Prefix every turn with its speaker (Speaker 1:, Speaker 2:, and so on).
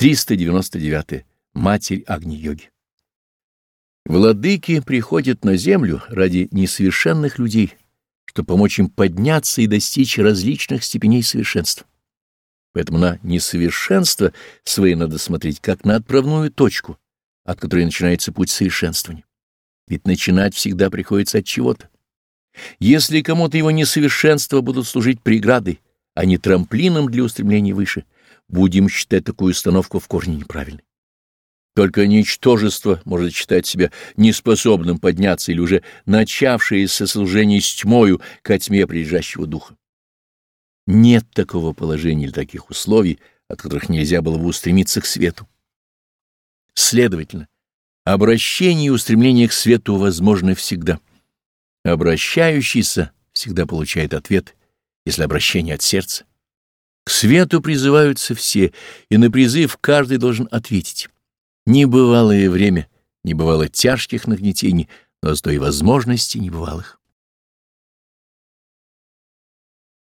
Speaker 1: 399. Матерь Агни-йоги. Владыки приходят на землю ради несовершенных людей, чтобы помочь им подняться и достичь различных степеней совершенства. Поэтому на несовершенство свои надо смотреть как на отправную точку, от которой начинается путь совершенствования. Ведь начинать всегда приходится от чего-то. Если кому-то его несовершенства будут служить преградой, а не трамплином для устремления выше, будем считать такую установку в корне неправильной. Только ничтожество может считать себя неспособным подняться или уже начавшееся служение с тьмою ко тьме приезжающего духа. Нет такого положения или таких условий, от которых нельзя было бы устремиться к свету. Следовательно, обращение и устремление к свету возможны всегда. Обращающийся всегда получает ответ, если обращение от сердца. К свету призываются все, и на призыв каждый должен ответить. Небывалое время, не бывало тяжких нагнетений, но зато и возможностей небывалых.